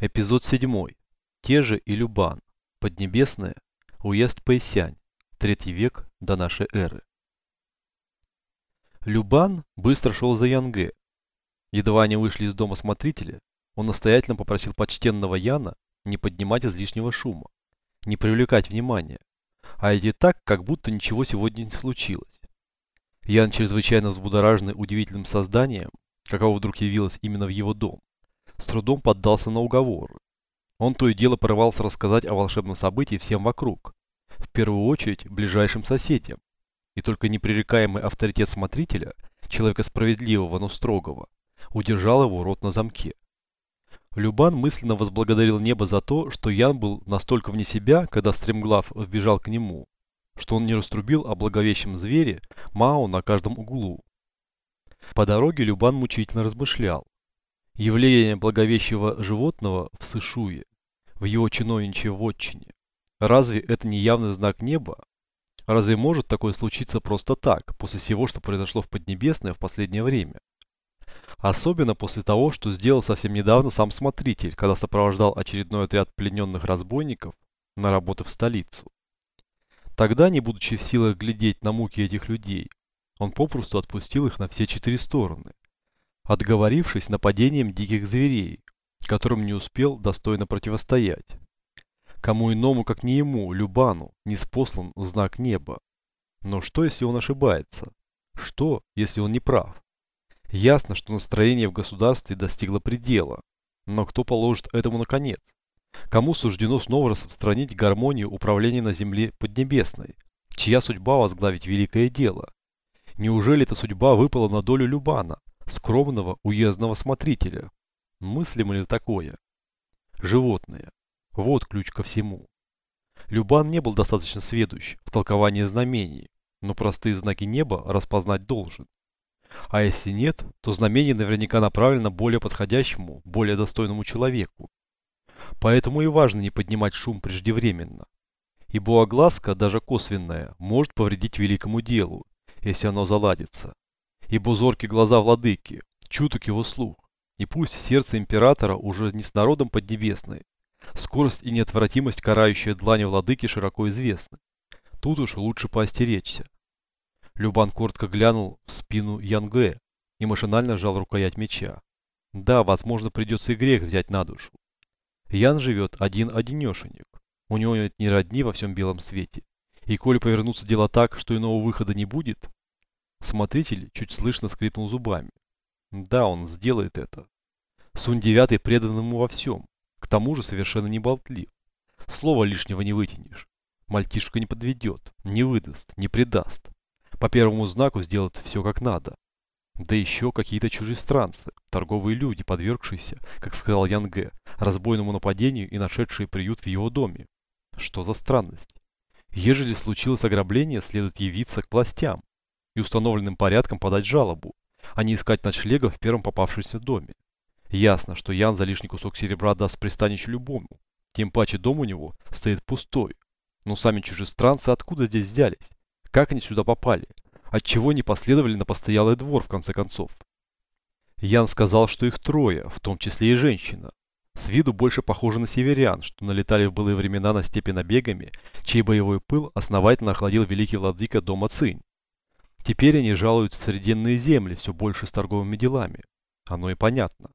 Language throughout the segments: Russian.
Эпизод 7. Те же и Любан. Поднебесная. Уезд Пэйсянь. Третий век до нашей эры. Любан быстро шел за Янге. Едва они вышли из дома смотрителя, он настоятельно попросил почтенного Яна не поднимать излишнего шума, не привлекать внимания, а идти так, как будто ничего сегодня не случилось. Ян, чрезвычайно взбудораженный удивительным созданием, каково вдруг явилось именно в его дом, с трудом поддался на уговоры. Он то и дело порывался рассказать о волшебном событии всем вокруг, в первую очередь ближайшим соседям, и только непререкаемый авторитет смотрителя, человека справедливого, но строгого, удержал его рот на замке. Любан мысленно возблагодарил небо за то, что Ян был настолько вне себя, когда стремглав вбежал к нему, что он не раструбил о благовещем звере Мао на каждом углу. По дороге Любан мучительно размышлял. Явление благовещего животного в Сышуе, в его чиновничьей вотчине. Разве это не явный знак неба? Разве может такое случиться просто так, после всего, что произошло в Поднебесное в последнее время? Особенно после того, что сделал совсем недавно сам смотритель, когда сопровождал очередной отряд плененных разбойников на работу в столицу. Тогда, не будучи в силах глядеть на муки этих людей, он попросту отпустил их на все четыре стороны, отговорившись нападением диких зверей, которым не успел достойно противостоять. Кому иному, как не ему, Любану, не спослан знак неба. Но что, если он ошибается? Что, если он не прав? Ясно, что настроение в государстве достигло предела. Но кто положит этому наконец? Кому суждено снова распространить гармонию управления на земле Поднебесной? Чья судьба возглавить великое дело? Неужели эта судьба выпала на долю Любана, скромного уездного смотрителя? Мыслимо ли такое? Животное. Вот ключ ко всему. Любан не был достаточно сведущ в толковании знамений, но простые знаки неба распознать должен. А если нет, то знамение наверняка направлено более подходящему, более достойному человеку. Поэтому и важно не поднимать шум преждевременно. Ибо огласка, даже косвенная, может повредить великому делу, если оно заладится. Ибо зоркие глаза владыки, чуток его слух, и пусть сердце императора уже не с народом поднебесной, скорость и неотвратимость карающая длани владыки широко известны. Тут уж лучше поостеречься. Любан коротко глянул в спину Янге и машинально сжал рукоять меча. Да, возможно, придется и грех взять на душу. Ян живет один-одинешенек. У него нет ни родни во всем белом свете. И коли повернутся дела так, что иного выхода не будет, смотритель чуть слышно скрипнул зубами. Да, он сделает это. Сунь девятый предан ему во всем. К тому же совершенно не болтлив. Слова лишнего не вытянешь. Мальчишка не подведет, не выдаст, не предаст. По первому знаку сделают все как надо. Да еще какие-то чужестранцы, торговые люди, подвергшиеся, как сказал Янге, разбойному нападению и нашедшие приют в его доме. Что за странность? Ежели случилось ограбление, следует явиться к властям и установленным порядком подать жалобу, а не искать ночлега в первом попавшемся доме. Ясно, что Ян за лишний кусок серебра даст пристанище любому, тем паче дом у него стоит пустой. Но сами чужестранцы откуда здесь взялись? Как они сюда попали? Отчего не последовали на постоялый двор в конце концов? Ян сказал, что их трое, в том числе и женщина. С виду больше похожи на северян, что налетали в былые времена на степи набегами, чей боевой пыл основательно охладил великий владыка дома Цинь. Теперь они жалуются в срединные земли все больше с торговыми делами. Оно и понятно.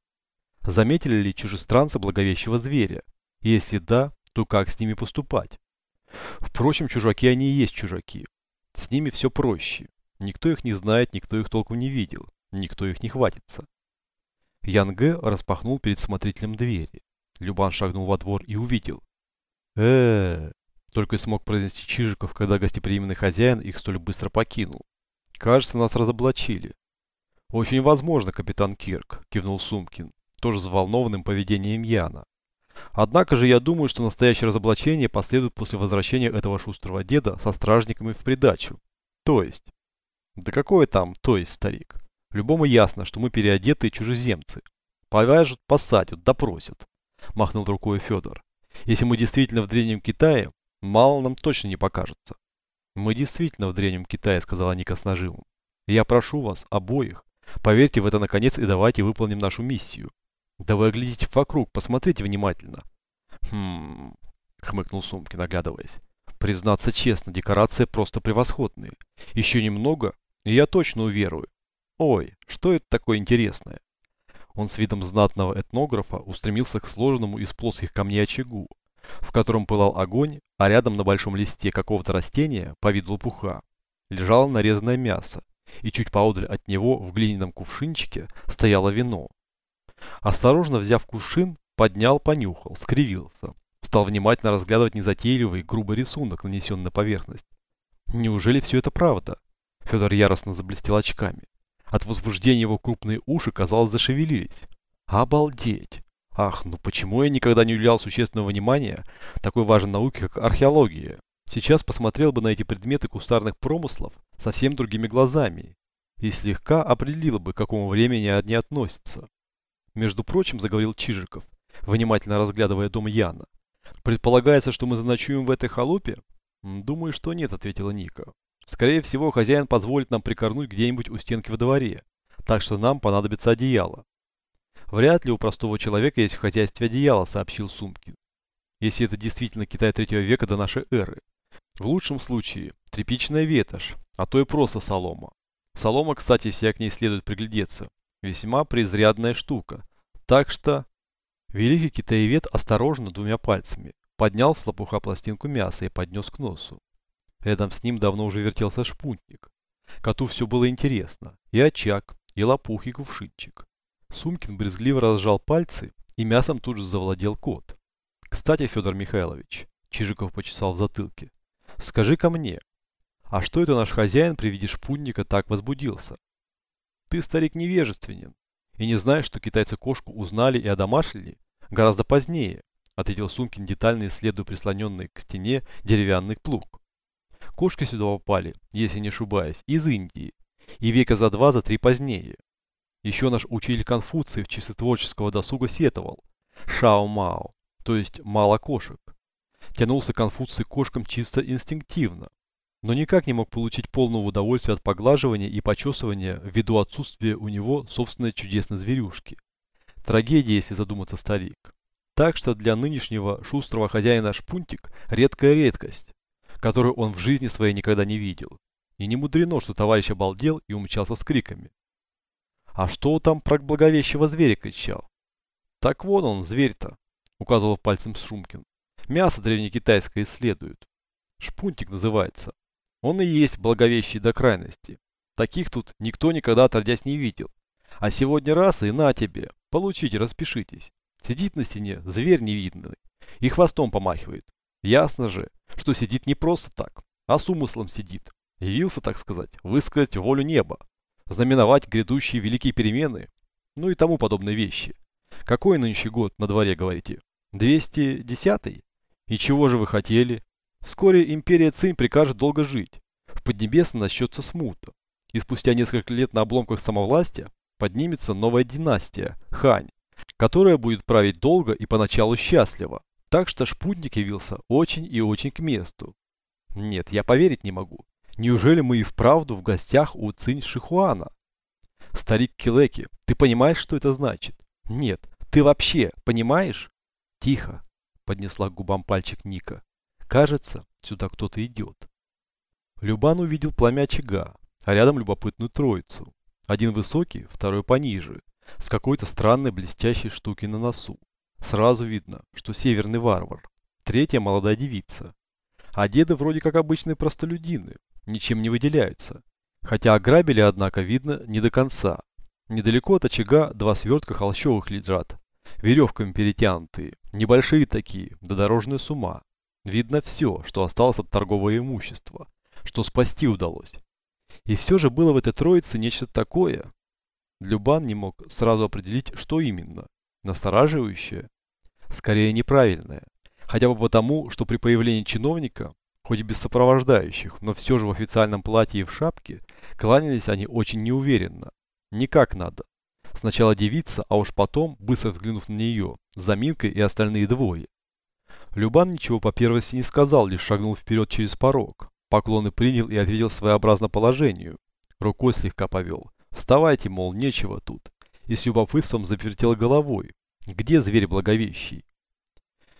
Заметили ли чужестранцы благовещего зверя? Если да, то как с ними поступать? Впрочем, чужаки они и есть чужаки. С ними все проще. Никто их не знает, никто их толком не видел, никто их не хватится. Янге распахнул перед смотрителем двери. Любан шагнул во двор и увидел. -э только и смог произнести Чижиков, когда гостеприимный хозяин их столь быстро покинул. Кажется, нас разоблачили. Очень возможно, капитан Кирк, кивнул Сумкин, тоже взволнованным поведением Яна. Однако же я думаю, что настоящее разоблачение последует после возвращения этого шустрого деда со стражниками в придачу. То есть... Да какое там то есть, старик? Любому ясно, что мы переодетые чужеземцы. Повяжут, посадят, допросят. Махнул рукой Федор. Если мы действительно в Древнем Китае, мало нам точно не покажется. Мы действительно в Древнем Китае, сказала Ника с нажимом. Я прошу вас, обоих, поверьте в это наконец и давайте выполним нашу миссию. Да вы оглядите вокруг, посмотрите внимательно. Хм, хмыкнул Сумкин, оглядываясь. Признаться честно, декорации просто превосходные. Еще немного, и я точно уверую. Ой, что это такое интересное? Он с видом знатного этнографа устремился к сложенному из плоских камней очагу, в котором пылал огонь, а рядом на большом листе какого-то растения, по виду лопуха, лежало нарезанное мясо, и чуть поодаль от него в глиняном кувшинчике стояло вино. Осторожно взяв кувшин, поднял, понюхал, скривился. Стал внимательно разглядывать незатейливый, грубый рисунок, нанесенный на поверхность. Неужели все это правда? Федор яростно заблестел очками. От возбуждения его крупные уши, казалось, зашевелились. Обалдеть! Ах, ну почему я никогда не уделял существенного внимания такой важной науке, как археология? Сейчас посмотрел бы на эти предметы кустарных промыслов совсем другими глазами и слегка определил бы, к какому времени они относятся. Между прочим, заговорил Чижиков, внимательно разглядывая дом Яна. Предполагается, что мы заночуем в этой халупе? Думаю, что нет, ответила Ника. Скорее всего, хозяин позволит нам прикорнуть где-нибудь у стенки во дворе, так что нам понадобится одеяло. Вряд ли у простого человека есть в хозяйстве одеяло, сообщил Сумкин. Если это действительно Китай третьего века до нашей эры. В лучшем случае тряпичная ветошь, а то и просто солома. Солома, кстати, если к ней следует приглядеться, весьма презрядная штука. Так что... Великий китаевед осторожно двумя пальцами поднял с лопуха пластинку мяса и поднес к носу. Рядом с ним давно уже вертелся шпунтник. Коту все было интересно. И очаг, и лопух, и кувшинчик. Сумкин брезгливо разжал пальцы, и мясом тут же завладел кот. Кстати, Федор Михайлович, Чижиков почесал в затылке, скажи-ка мне, а что это наш хозяин при виде шпунника так возбудился? Ты, старик, невежественен и не знаешь, что китайцы кошку узнали и одомашили гораздо позднее, ответил Сумкин, детально исследуя прислоненный к стене деревянный плуг. Кошки сюда попали, если не ошибаюсь, из Индии, и века за два, за три позднее. Еще наш учитель Конфуций в часы творческого досуга сетовал. Шао-мао, то есть мало кошек. Тянулся Конфуций кошкам чисто инстинктивно, но никак не мог получить полного удовольствия от поглаживания и почесывания ввиду отсутствия у него собственной чудесной зверюшки. Трагедия, если задуматься старик. Так что для нынешнего шустрого хозяина шпунтик редкая редкость которую он в жизни своей никогда не видел. И не мудрено, что товарищ обалдел и умчался с криками. А что там про благовещего зверя кричал? Так вон он, зверь-то, указывал пальцем Шумкин. Мясо древнекитайское исследуют. Шпунтик называется. Он и есть благовещий до крайности. Таких тут никто никогда отродясь не видел. А сегодня раз и на тебе. Получите, распишитесь. Сидит на стене зверь невидный и хвостом помахивает. Ясно же, что сидит не просто так, а с умыслом сидит. Явился, так сказать, высказать волю неба, знаменовать грядущие великие перемены, ну и тому подобные вещи. Какой нынче год на дворе, говорите? 210-й? И чего же вы хотели? Вскоре империя Цинь прикажет долго жить. В Поднебесной начнется смута. И спустя несколько лет на обломках самовластия поднимется новая династия, Хань, которая будет править долго и поначалу счастливо. Так что шпутник явился очень и очень к месту. Нет, я поверить не могу. Неужели мы и вправду в гостях у Цинь Шихуана? Старик Килеки, ты понимаешь, что это значит? Нет, ты вообще понимаешь? Тихо, поднесла к губам пальчик Ника. Кажется, сюда кто-то идет. Любан увидел пламя очага, а рядом любопытную троицу. Один высокий, второй пониже, с какой-то странной блестящей штукой на носу. Сразу видно, что северный варвар. Третья молодая девица. А деды вроде как обычные простолюдины, ничем не выделяются. Хотя ограбили, однако, видно не до конца. Недалеко от очага два свертка холщовых лежат, веревками перетянутые, небольшие такие, да дорожная сума. Видно все, что осталось от торгового имущества, что спасти удалось. И все же было в этой троице нечто такое. Любан не мог сразу определить, что именно. Настораживающее скорее неправильное. Хотя бы потому, что при появлении чиновника, хоть и без сопровождающих, но все же в официальном платье и в шапке, кланялись они очень неуверенно. Никак надо. Сначала девица, а уж потом, быстро взглянув на нее, Заминка и остальные двое. Любан ничего по первости не сказал, лишь шагнул вперед через порог. Поклоны принял и ответил своеобразно положению. Рукой слегка повел. «Вставайте, мол, нечего тут». И с любопытством завертел головой, Где зверь благовещий?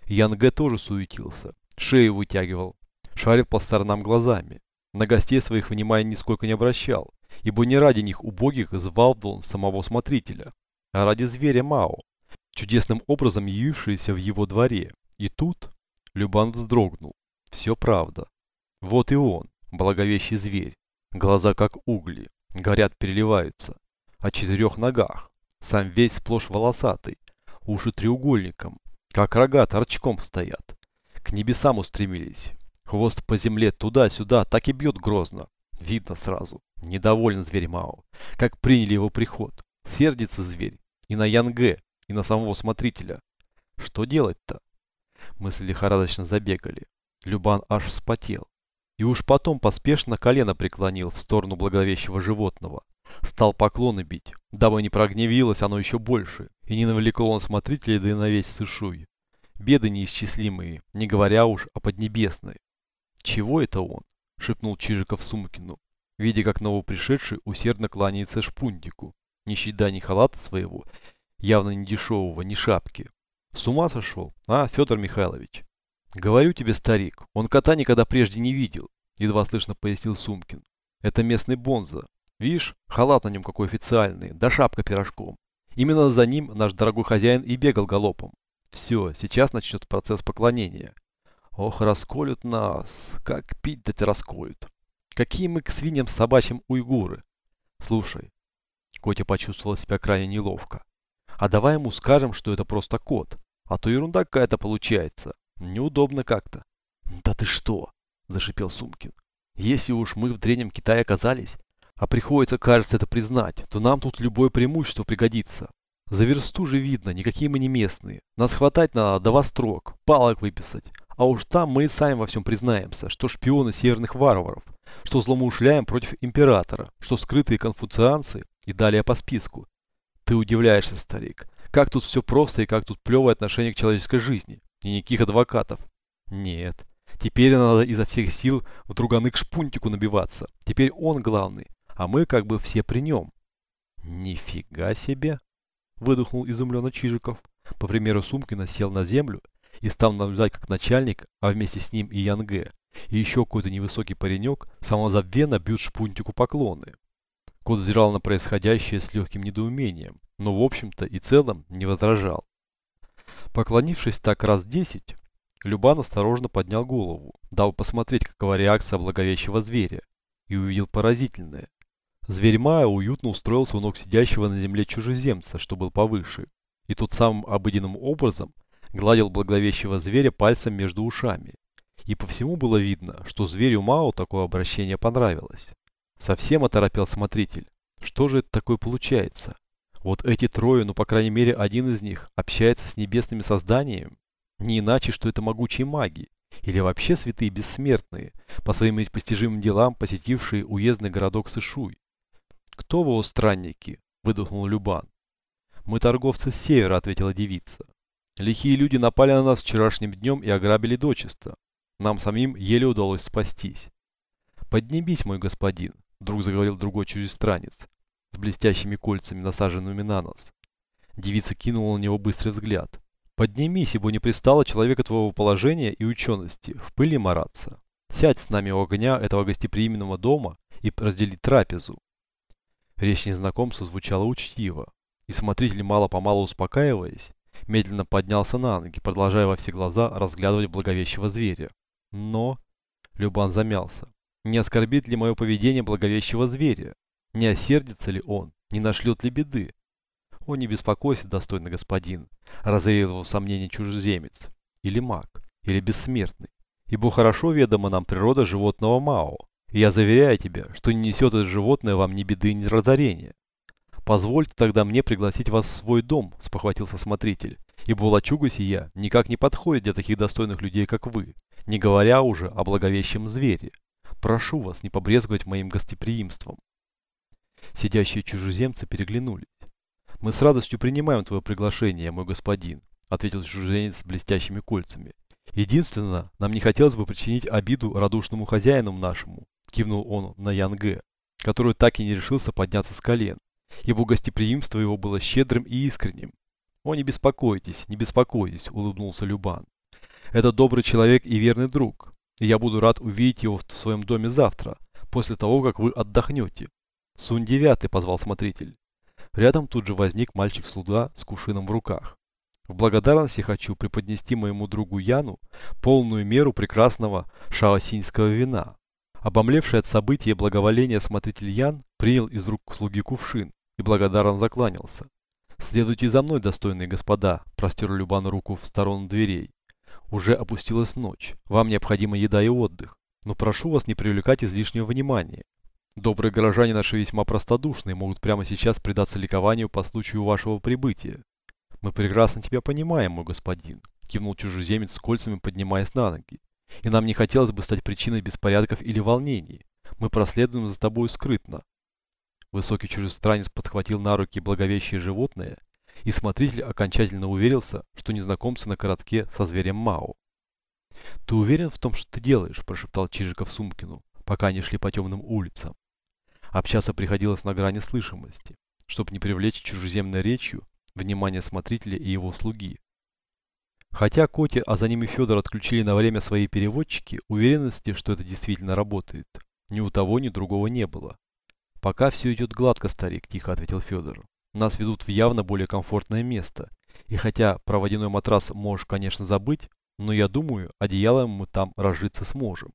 Янге тоже суетился, шею вытягивал, шарил по сторонам глазами. На гостей своих внимания нисколько не обращал, ибо не ради них убогих звал он самого смотрителя, а ради зверя Мао, чудесным образом явившегося в его дворе. И тут Любан вздрогнул. Все правда. Вот и он, благовещий зверь. Глаза как угли, горят, переливаются. О четырех ногах, сам весь сплошь волосатый, уши треугольником, как рога торчком стоят. К небесам устремились. Хвост по земле туда-сюда так и бьет грозно. Видно сразу. Недоволен зверь Мао. Как приняли его приход. Сердится зверь. И на Янге, и на самого смотрителя. Что делать-то? Мысли лихорадочно забегали. Любан аж вспотел. И уж потом поспешно колено преклонил в сторону благовещего животного. Стал поклоны бить, дабы не прогневилось оно еще больше, и не навлекло он смотрителей да и на весь Сышуй. Беды неисчислимые, не говоря уж о Поднебесной. «Чего это он?» — шепнул Чижиков Сумкину, видя, как новопришедший усердно кланяется шпунтику, не считая ни халата своего, явно не дешевого, ни шапки. С ума сошел, а, Федор Михайлович? Говорю тебе, старик, он кота никогда прежде не видел, едва слышно пояснил Сумкин. Это местный бонза. Видишь, халат на нем какой официальный, да шапка пирожком. Именно за ним наш дорогой хозяин и бегал галопом. Все, сейчас начнется процесс поклонения. Ох, расколют нас, как пить дать расколют. Какие мы к свиньям собачьим уйгуры. Слушай, Котя почувствовала себя крайне неловко. А давай ему скажем, что это просто кот. А то ерунда какая-то получается. Неудобно как-то. Да ты что? Зашипел Сумкин. Если уж мы в древнем Китае оказались, а приходится, кажется, это признать, то нам тут любое преимущество пригодится. За версту же видно, никакие мы не местные. Нас хватать надо до вострок, палок выписать. А уж там мы и сами во всем признаемся, что шпионы северных варваров, что злоумышляем против императора, что скрытые конфуцианцы и далее по списку. Ты удивляешься, старик, как тут все просто и как тут плевое отношение к человеческой жизни. И никаких адвокатов. Нет. Теперь надо изо всех сил в друганы к шпунтику набиваться. Теперь он главный, а мы как бы все при нем. Нифига себе! Выдохнул изумленно Чижиков. По примеру Сумкина сел на землю и стал наблюдать как начальник, а вместе с ним и Янге, и еще какой-то невысокий паренек самозабвенно бьют шпунтику поклоны. Кот взирал на происходящее с легким недоумением, но в общем-то и целом не возражал. Поклонившись так раз десять, Любан осторожно поднял голову, дабы посмотреть, какова реакция благовещего зверя, и увидел поразительное. Зверь Майя уютно устроился у ног сидящего на земле чужеземца, что был повыше, и тот самым обыденным образом гладил благовещего зверя пальцем между ушами. И по всему было видно, что зверю Мао такое обращение понравилось. Совсем оторопел смотритель. Что же это такое получается? Вот эти трое, ну по крайней мере один из них, общается с небесными созданиями. Не иначе, что это могучие маги. Или вообще святые бессмертные, по своим непостижимым делам посетившие уездный городок Сышуй. «Кто вы, о странники?» – выдохнул Любан. «Мы торговцы с севера», – ответила девица. «Лихие люди напали на нас вчерашним днем и ограбили дочисто. Нам самим еле удалось спастись». «Поднимись, мой господин», – вдруг заговорил другой чужестранец, с блестящими кольцами, насаженными на нос. Девица кинула на него быстрый взгляд. «Поднимись, ибо не пристало человека твоего положения и учености в пыли мараться. Сядь с нами у огня этого гостеприимного дома и раздели трапезу. Речь незнакомца звучала учтиво, и смотритель, мало-помалу успокаиваясь, медленно поднялся на ноги, продолжая во все глаза разглядывать благовещего зверя. Но... Любан замялся. Не оскорбит ли мое поведение благовещего зверя? Не осердится ли он? Не нашлет ли беды? О, не беспокойся, достойный господин, разъявил его сомнение чужеземец. Или маг, или бессмертный. Ибо хорошо ведома нам природа животного Мао, я заверяю тебя, что не несет это животное вам ни беды, ни разорения. Позвольте тогда мне пригласить вас в свой дом, спохватился смотритель, ибо лачуга сия никак не подходит для таких достойных людей, как вы, не говоря уже о благовещем звере. Прошу вас не побрезговать моим гостеприимством. Сидящие чужеземцы переглянулись. «Мы с радостью принимаем твое приглашение, мой господин», ответил чужеземец с блестящими кольцами. «Единственно, нам не хотелось бы причинить обиду радушному хозяину нашему, кивнул он на Янге, который так и не решился подняться с колен, ибо гостеприимство его было щедрым и искренним. О, не беспокойтесь, не беспокойтесь, улыбнулся Любан. Это добрый человек и верный друг, и я буду рад увидеть его в своем доме завтра, после того, как вы отдохнете. Сунь девятый, позвал смотритель. Рядом тут же возник мальчик-слуга с кувшином в руках. В благодарность я хочу преподнести моему другу Яну полную меру прекрасного шаосинского вина. Обомлевший от события благоволения смотритель Ян принял из рук слуги кувшин и благодарно закланялся. «Следуйте за мной, достойные господа», – простер Любан руку в сторону дверей. «Уже опустилась ночь, вам необходима еда и отдых, но прошу вас не привлекать излишнего внимания. Добрые горожане наши весьма простодушные, могут прямо сейчас предаться ликованию по случаю вашего прибытия. Мы прекрасно тебя понимаем, мой господин, кивнул чужеземец с кольцами, поднимаясь на ноги. И нам не хотелось бы стать причиной беспорядков или волнений. Мы проследуем за тобой скрытно. Высокий чужестранец подхватил на руки благовещее животное, и смотритель окончательно уверился, что незнакомцы на коротке со зверем Мао. «Ты уверен в том, что ты делаешь?» – прошептал Чижиков Сумкину, пока они шли по темным улицам. Общаться приходилось на грани слышимости, чтобы не привлечь чужеземной речью внимание смотрителя и его слуги. Хотя Коти, а за ним и Федор отключили на время свои переводчики, уверенности, что это действительно работает, ни у того, ни другого не было. «Пока все идет гладко, старик», – тихо ответил Федор. «Нас ведут в явно более комфортное место. И хотя про водяной матрас можешь, конечно, забыть, но я думаю, одеялом мы там разжиться сможем.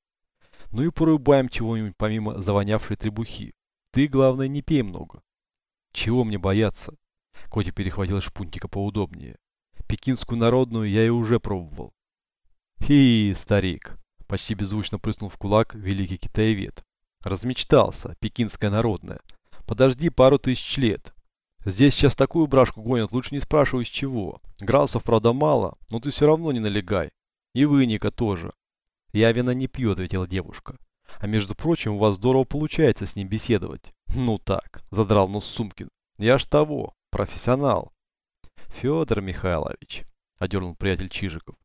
Ну и порубаем чего-нибудь помимо завонявшей требухи. Ты, главное, не пей много. Чего мне бояться? Котя перехватил шпунтика поудобнее. Пекинскую народную я и уже пробовал. Хи, старик. Почти беззвучно прыснул в кулак великий китаевед. Размечтался, пекинская народная. Подожди пару тысяч лет. Здесь сейчас такую брашку гонят, лучше не спрашивай с чего. Градусов, правда, мало, но ты все равно не налегай. И вы, Ника, тоже. Я вина не пью, ответила девушка. А между прочим, у вас здорово получается с ним беседовать. Ну так, задрал нос Сумкин. Я ж того, профессионал. Федор Михайлович, одернул приятель Чижиков.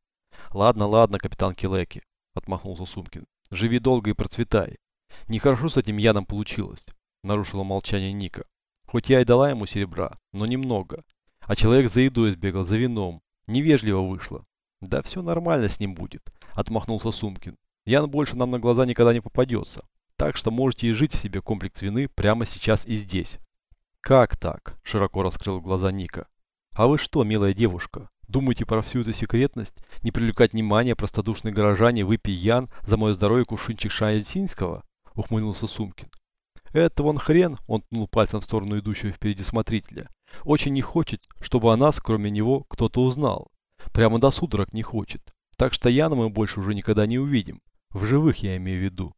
Ладно, ладно, капитан Килеки, отмахнулся Сумкин. Живи долго и процветай. Нехорошо с этим Яном получилось, нарушила молчание Ника. Хоть я и дала ему серебра, но немного. А человек за едой сбегал, за вином. Невежливо вышло. Да все нормально с ним будет, отмахнулся Сумкин. Ян больше нам на глаза никогда не попадется. Так что можете и жить в себе комплекс вины прямо сейчас и здесь. Как так? Широко раскрыл глаза Ника. А вы что, милая девушка, думаете про всю эту секретность? Не привлекать внимания простодушной горожане выпей Ян за мое здоровье кувшинчик Шаянсинского? Ухмыльнулся Сумкин. Это вон хрен, он ткнул пальцем в сторону идущего впереди смотрителя. Очень не хочет, чтобы о нас, кроме него, кто-то узнал. Прямо до судорог не хочет. Так что Яна мы больше уже никогда не увидим. В живых я имею в виду.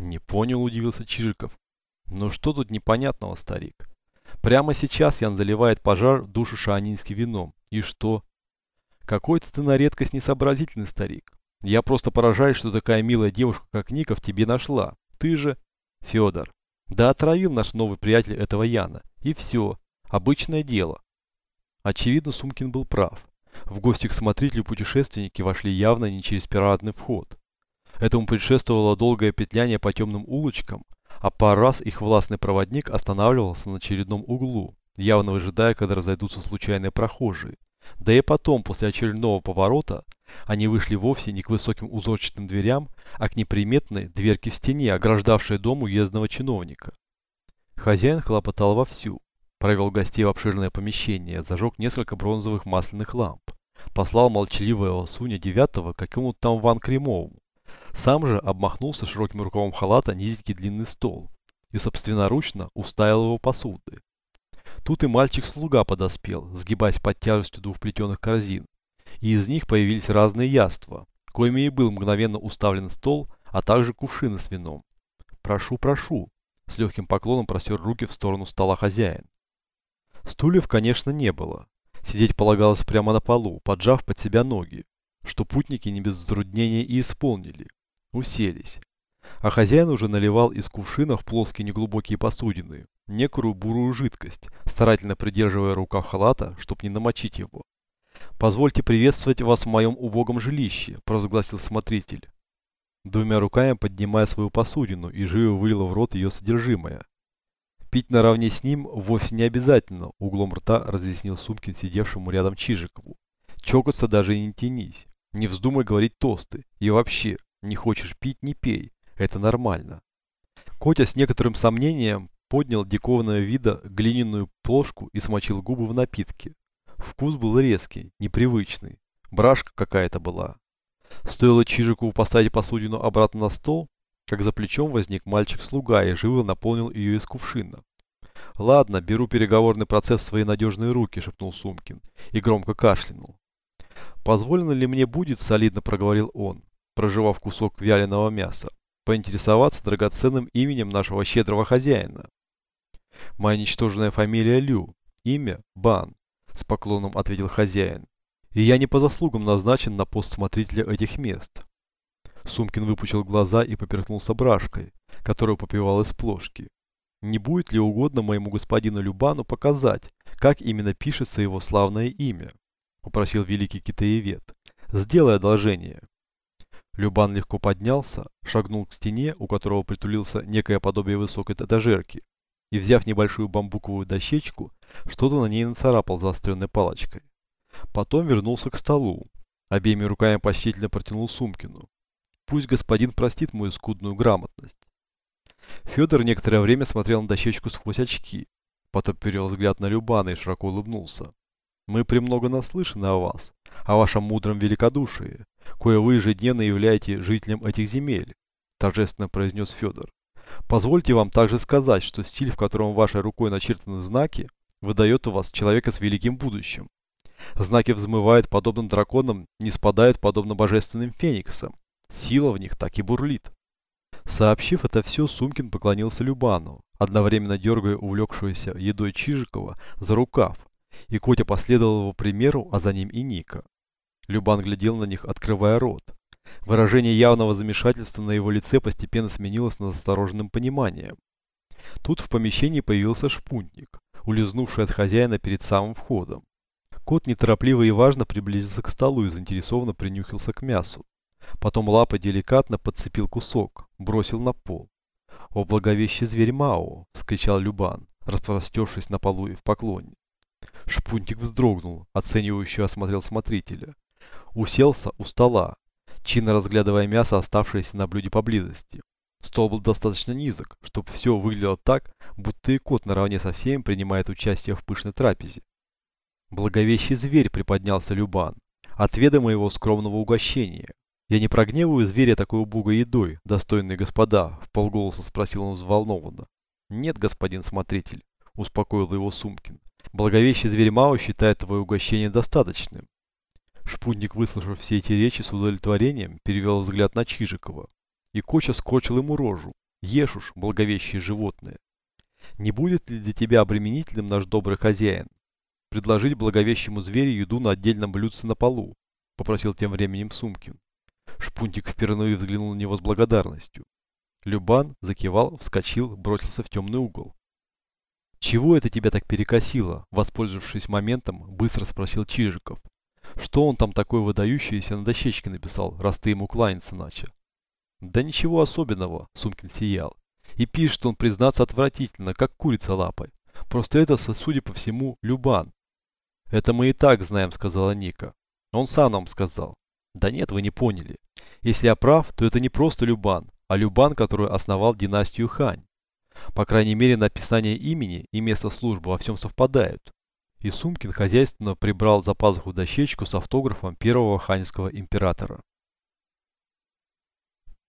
Не понял, удивился Чижиков. Но что тут непонятного, старик? Прямо сейчас Ян заливает пожар душу шаанински вином. И что? Какой-то ты на редкость несообразительный старик. Я просто поражаюсь, что такая милая девушка, как Ника, в тебе нашла. Ты же... Федор. Да отравил наш новый приятель этого Яна. И все. Обычное дело. Очевидно, Сумкин был прав. В гости к смотрителю путешественники вошли явно не через парадный вход. Этому предшествовало долгое петляние по темным улочкам, а пару раз их властный проводник останавливался на очередном углу, явно выжидая, когда разойдутся случайные прохожие. Да и потом, после очередного поворота, они вышли вовсе не к высоким узорчатым дверям, а к неприметной дверке в стене, ограждавшей дом уездного чиновника. Хозяин хлопотал вовсю, провел гостей в обширное помещение, зажег несколько бронзовых масляных ламп, послал молчаливого Суня Девятого какому-то там Ван Кремову, сам же обмахнулся широким рукавом халата низенький длинный стол и собственноручно уставил его посуды. Тут и мальчик-слуга подоспел, сгибаясь под тяжестью двух плетеных корзин, и из них появились разные яства, коими и был мгновенно уставлен стол, а также кувшины с вином. «Прошу, прошу!» С легким поклоном простер руки в сторону стола хозяин. Стульев, конечно, не было. Сидеть полагалось прямо на полу, поджав под себя ноги, что путники не без затруднения и исполнили уселись. А хозяин уже наливал из кувшина в плоские неглубокие посудины некую бурую жидкость, старательно придерживая рука халата, чтобы не намочить его. «Позвольте приветствовать вас в моем убогом жилище», – провозгласил смотритель, двумя руками поднимая свою посудину и живо вылил в рот ее содержимое. Пить наравне с ним вовсе не обязательно, углом рта разъяснил Сумкин сидевшему рядом Чижикову. Чокаться даже не тянись. Не вздумай говорить тосты. И вообще, не хочешь пить, не пей. Это нормально. Котя с некоторым сомнением поднял дикованного вида глиняную плошку и смочил губы в напитке. Вкус был резкий, непривычный. Брашка какая-то была. Стоило Чижикову поставить посудину обратно на стол, как за плечом возник мальчик-слуга и живо наполнил ее из кувшина. «Ладно, беру переговорный процесс в свои надежные руки», – шепнул Сумкин и громко кашлянул. «Позволено ли мне будет, – солидно проговорил он, проживав кусок вяленого мяса, – поинтересоваться драгоценным именем нашего щедрого хозяина?» «Моя ничтожная фамилия Лю, имя Бан», – с поклоном ответил хозяин. «И я не по заслугам назначен на пост смотрителя этих мест». Сумкин выпучил глаза и поперхнулся брашкой, которую попивал из плошки. Не будет ли угодно моему господину Любану показать, как именно пишется его славное имя? Попросил великий китаевед. Сделай одолжение. Любан легко поднялся, шагнул к стене, у которого притулился некое подобие высокой этажерки, и, взяв небольшую бамбуковую дощечку, что-то на ней нацарапал заостренной палочкой. Потом вернулся к столу. Обеими руками почтительно протянул Сумкину. Пусть господин простит мою скудную грамотность. Федор некоторое время смотрел на дощечку сквозь очки, потом перевел взгляд на Любана и широко улыбнулся. «Мы премного наслышаны о вас, о вашем мудром великодушии, кое вы ежедневно являете жителем этих земель», торжественно произнес Федор. «Позвольте вам также сказать, что стиль, в котором вашей рукой начертаны знаки, выдает у вас человека с великим будущим. Знаки взмывают подобно драконам, не спадают подобно божественным фениксам. Сила в них так и бурлит. Сообщив это все, Сумкин поклонился Любану, одновременно дергая увлекшегося едой Чижикова за рукав, и Котя последовал его примеру, а за ним и Ника. Любан глядел на них, открывая рот. Выражение явного замешательства на его лице постепенно сменилось на осторожным пониманием. Тут в помещении появился шпунтник, улизнувший от хозяина перед самым входом. Кот неторопливо и важно приблизился к столу и заинтересованно принюхился к мясу. Потом лапой деликатно подцепил кусок, бросил на пол. «О, благовещий зверь Мао!» – вскричал Любан, распростершись на полу и в поклоне. Шпунтик вздрогнул, оценивающе осмотрел смотрителя. Уселся у стола, чинно разглядывая мясо, оставшееся на блюде поблизости. Стол был достаточно низок, чтобы все выглядело так, будто и кот наравне со всеми принимает участие в пышной трапезе. Благовещий зверь приподнялся Любан, отведа моего скромного угощения. «Я не прогневаю зверя такой убогой едой, достойные господа», – в полголоса спросил он взволнованно. «Нет, господин смотритель», – успокоил его Сумкин. «Благовещий зверь Мао считает твое угощение достаточным». Шпутник, выслушав все эти речи с удовлетворением, перевел взгляд на Чижикова. И Коча скорчил ему рожу. «Ешь уж, благовещие животное. Не будет ли для тебя обременительным наш добрый хозяин? Предложить благовещему зверю еду на отдельном блюдце на полу?» – попросил тем временем Сумкин. Шпунтик впервые взглянул на него с благодарностью. Любан закивал, вскочил, бросился в темный угол. «Чего это тебя так перекосило?» Воспользовавшись моментом, быстро спросил Чижиков. «Что он там такое выдающееся на дощечке написал, раз ты ему кланяться начал?» «Да ничего особенного», Сумкин сиял. «И пишет он, признаться, отвратительно, как курица лапой. Просто это, судя по всему, Любан». «Это мы и так знаем», сказала Ника. «Он сам нам сказал». «Да нет, вы не поняли. Если я прав, то это не просто Любан, а Любан, который основал династию Хань. По крайней мере, написание имени и место службы во всем совпадают. И Сумкин хозяйственно прибрал за пазуху дощечку с автографом первого ханьского императора.